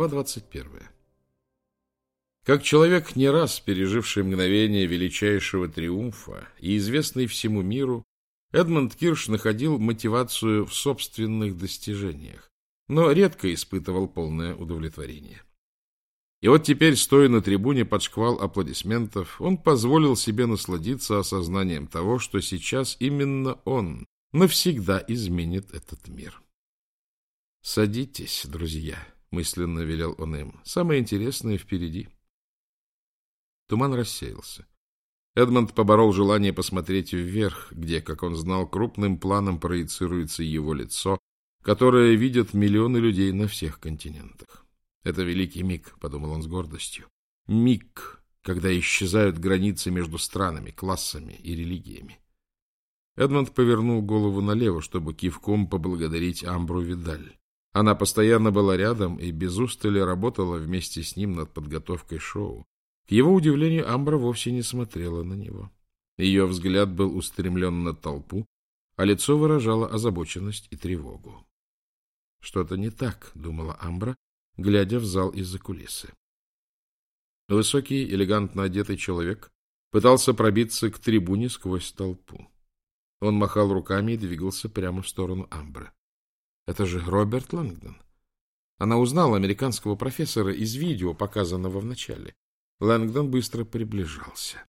Глава 21. Как человек, не раз переживший мгновение величайшего триумфа и известный всему миру, Эдмонд Кирш находил мотивацию в собственных достижениях, но редко испытывал полное удовлетворение. И вот теперь, стоя на трибуне под шквал аплодисментов, он позволил себе насладиться осознанием того, что сейчас именно он навсегда изменит этот мир. «Садитесь, друзья», — мысленно велел он им. «Самое интересное впереди». Туман рассеялся. Эдмонд поборол желание посмотреть вверх, где, как он знал, крупным планом проецируется его лицо, которое видят миллионы людей на всех континентах. Это великий миг, — подумал он с гордостью. Миг, когда исчезают границы между странами, классами и религиями. Эдмонд повернул голову налево, чтобы кивком поблагодарить Амбру Видаль. Она постоянно была рядом и без устали работала вместе с ним над подготовкой шоу. К его удивлению, Амбра вовсе не смотрела на него. Ее взгляд был устремлен на толпу, а лицо выражало озабоченность и тревогу. «Что-то не так», — думала Амбра, глядя в зал из-за кулисы. Высокий, элегантно одетый человек пытался пробиться к трибуне сквозь толпу. Он махал руками и двигался прямо в сторону Амбры. Это же Роберт Лэнгдон. Она узнала американского профессора из видео, показанного в начале. Лэнгдон быстро приближался.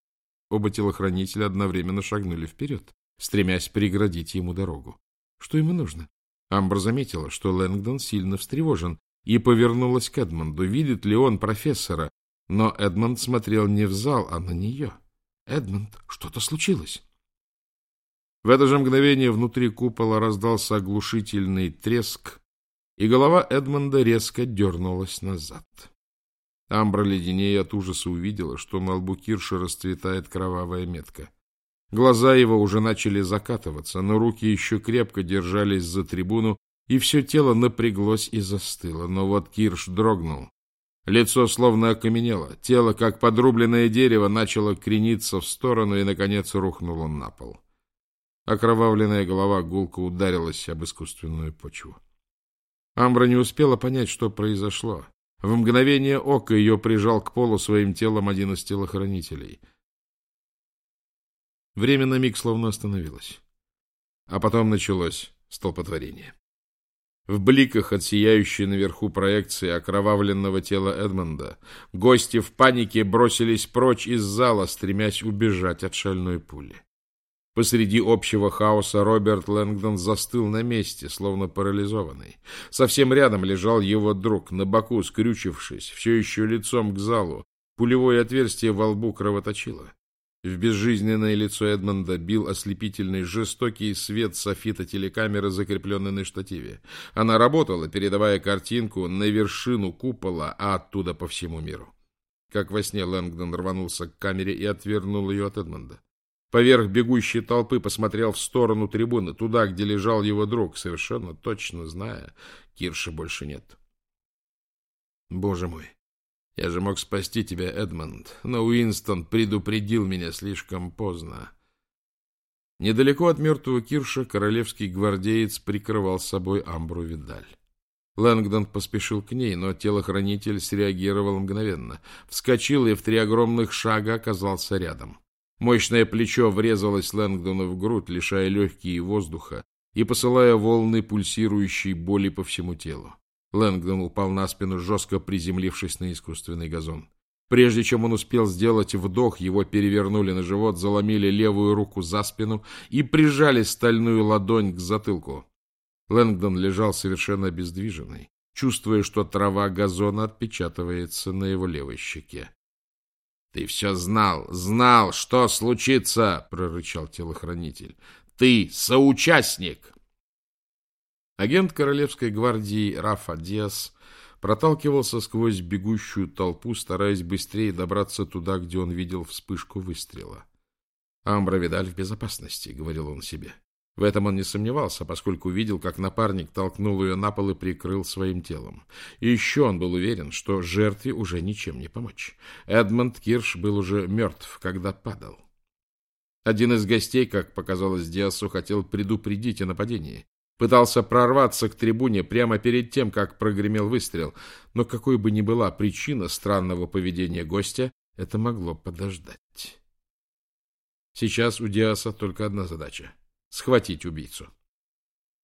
Оба телохранителя одновременно шагнули вперед, стремясь преградить ему дорогу. Что ему нужно? Амбр заметила, что Лэнгдон сильно встревожен, и повернулась к Эдмонду. Видит ли он профессора? Но Эдмонд смотрел не в зал, а на нее. «Эдмонд, что-то случилось?» В это же мгновение внутри купола раздался оглушительный треск, и голова Эдмонда резко дернулась назад. Амбра леденее от ужаса увидела, что на лбу Кирша расцветает кровавая метка. Глаза его уже начали закатываться, но руки еще крепко держались за трибуну, и все тело напряглось и застыло. Но вот Кирш дрогнул. Лицо словно окаменело, тело, как подрубленное дерево, начало крениться в сторону и, наконец, рухнуло на пол. Окровавленная голова гулко ударилась об искусственную почву. Амбра не успела понять, что произошло. В мгновение ока ее прижал к полу своим телом один из телохранителей. Время на миг словно остановилось. А потом началось столпотворение. В бликах от сияющей наверху проекции окровавленного тела Эдмонда гости в панике бросились прочь из зала, стремясь убежать от шальной пули. Посреди общего хаоса Роберт Лэнгдон застыл на месте, словно парализованный. Совсем рядом лежал его друг, на боку скрючившись, все еще лицом к залу. Пулевое отверстие во лбу кровоточило. В безжизненное лицо Эдмонда бил ослепительный жестокий свет софита телекамеры, закрепленной на штативе. Она работала, передавая картинку на вершину купола, а оттуда по всему миру. Как во сне Лэнгдон рванулся к камере и отвернул ее от Эдмонда. Поверх бегущей толпы посмотрел в сторону трибуны, туда, где лежал его друг, совершенно точно зная, Кирша больше нет. Боже мой, я же мог спасти тебя, Эдмонд, но Уинстон предупредил меня слишком поздно. Недалеко от мертвого Кирша королевский гвардеец прикрывал собой Амбру Видаль. Лэнгдон поспешил к ней, но телохранитель среагировал мгновенно. Вскочил и в три огромных шага оказался рядом. Мощное плечо врезалось Лэнгдону в грудь, лишая легкие воздуха и посылая волны пульсирующей боли по всему телу. Лэнгдон упал на спину, жестко приземлившись на искусственный газон. Прежде чем он успел сделать вдох, его перевернули на живот, заломили левую руку за спину и прижали стальную ладонь к затылку. Лэнгдон лежал совершенно обездвиженный, чувствуя, что трава газона отпечатывается на его левой щеке. — Ты все знал, знал, что случится, — прорычал телохранитель. — Ты соучастник! Агент Королевской гвардии Рафа Диас проталкивался сквозь бегущую толпу, стараясь быстрее добраться туда, где он видел вспышку выстрела. «Амбра Видаль в безопасности», — говорил он себе. В этом он не сомневался, поскольку видел, как напарник толкнул ее на пол и прикрыл своим телом. И еще он был уверен, что жертве уже ничем не помочь. Эдмонд Кирш был уже мертв, когда падал. Один из гостей, как показалось Диасу, хотел предупредить о нападении. Пытался прорваться к трибуне прямо перед тем, как прогремел выстрел, но какой бы ни была причина странного поведения гостя, это могло подождать. Сейчас у Диаса только одна задача — схватить убийцу.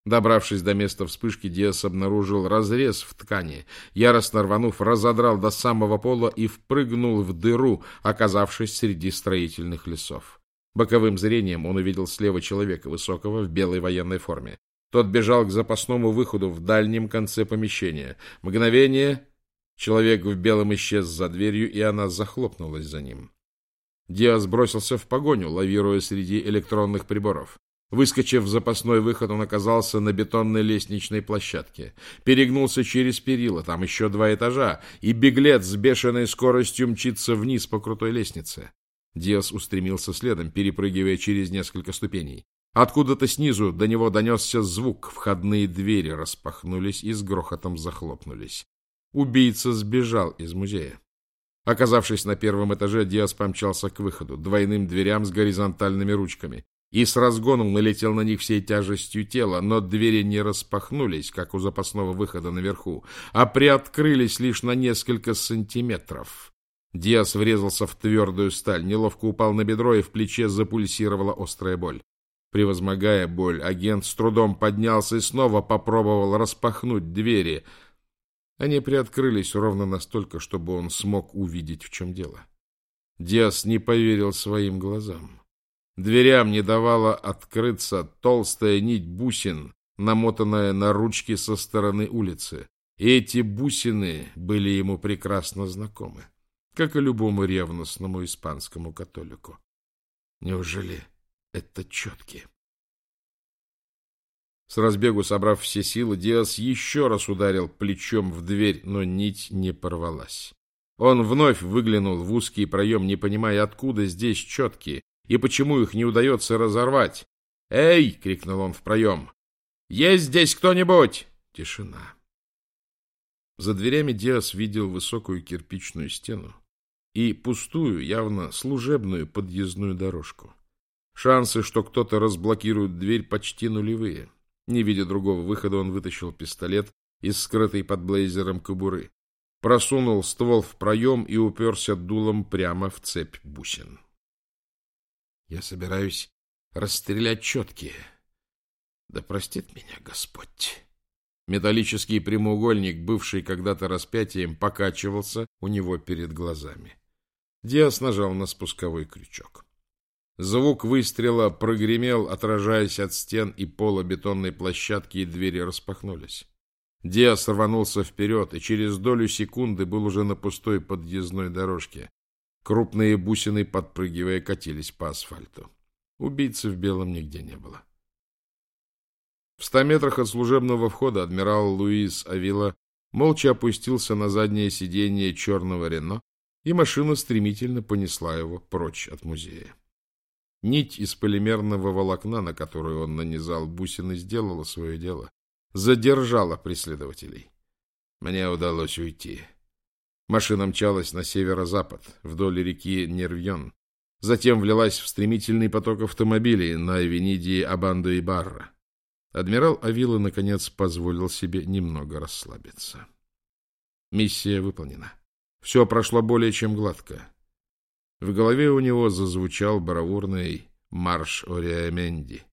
Добравшись до места вспышки, Диас обнаружил разрез в ткани. Яростно рванув, разодрал до самого пола и впрыгнул в дыру, оказавшись среди строительных лесов. Боковым зрением он увидел слева человека, высокого, в белой военной форме. Тот бежал к запасному выходу в дальнем конце помещения. Мгновение... Человек в белом исчез за дверью, и она захлопнулась за ним. Диас бросился в погоню, лавируя среди электронных приборов. Выскочив в запасной выход, он оказался на бетонной лестничной площадке. Перегнулся через перила, там еще два этажа, и беглец с бешеной скоростью мчится вниз по крутой лестнице. Диас устремился следом, перепрыгивая через несколько ступеней. Откуда-то снизу до него донесся звук, входные двери распахнулись и с грохотом захлопнулись. Убийца сбежал из музея. Оказавшись на первом этаже, Диас помчался к выходу, двойным дверям с горизонтальными ручками и с разгоном налетел на них всей тяжестью тела, но двери не распахнулись, как у запасного выхода наверху, а приоткрылись лишь на несколько сантиметров. Диас врезался в твердую сталь, неловко упал на бедро, и в плече запульсировала острая боль. Превозмогая боль, агент с трудом поднялся и снова попробовал распахнуть двери. Они приоткрылись ровно настолько, чтобы он смог увидеть, в чем дело. Диас не поверил своим глазам. Дверям не давала открыться толстая нить бусин, намотанная на ручки со стороны улицы. И эти бусины были ему прекрасно знакомы, как и любому ревностному испанскому католику. Неужели это четкие? С разбегу, собрав все силы, Диас еще раз ударил плечом в дверь, но нить не порвалась. Он вновь выглянул в узкий проем, не понимая, откуда здесь четкие, и почему их не удается разорвать. «Эй!» — крикнул он в проем. «Есть здесь кто-нибудь?» Тишина. За дверями Диас видел высокую кирпичную стену и пустую, явно служебную подъездную дорожку. Шансы, что кто-то разблокирует дверь, почти нулевые. Не видя другого выхода, он вытащил пистолет из скрытой под блейзером кобуры, просунул ствол в проем и уперся дулом прямо в цепь бусин. Я собираюсь расстрелять четкие. Да простит меня Господь. Металлический прямоугольник, бывший когда-то распятием, покачивался у него перед глазами. Диас нажал на спусковой крючок. Звук выстрела прогремел, отражаясь от стен и пола бетонной площадки, и двери распахнулись. Диас рванулся вперед, и через долю секунды был уже на пустой подъездной дорожке. Крупные бусины, подпрыгивая, катились по асфальту. Убийцы в белом нигде не было. В ста метрах от служебного входа адмирал Луис Авила молча опустился на заднее сиденье черного Рено, и машина стремительно понесла его прочь от музея. Нить из полимерного волокна, на которую он нанизал бусины, сделала свое дело. Задержала преследователей. Мне удалось уйти. Машина мчалась на северо-запад, вдоль реки Нервьон. Затем влилась в стремительный поток автомобилей на Авениде Абандо и Барра. Адмирал Авила, наконец, позволил себе немного расслабиться. Миссия выполнена. Все прошло более чем гладко. В голове у него зазвучал бравурный марш Ориаменди.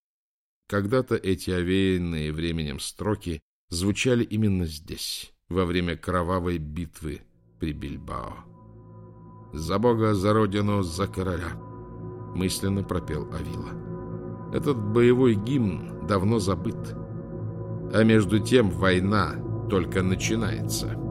Когда-то эти овеянные временем строки звучали именно здесь, во время кровавой битвы при Бильбао. «За Бога, за Родину, за короля!» — мысленно пропел Авила. Этот боевой гимн давно забыт. А между тем война только начинается.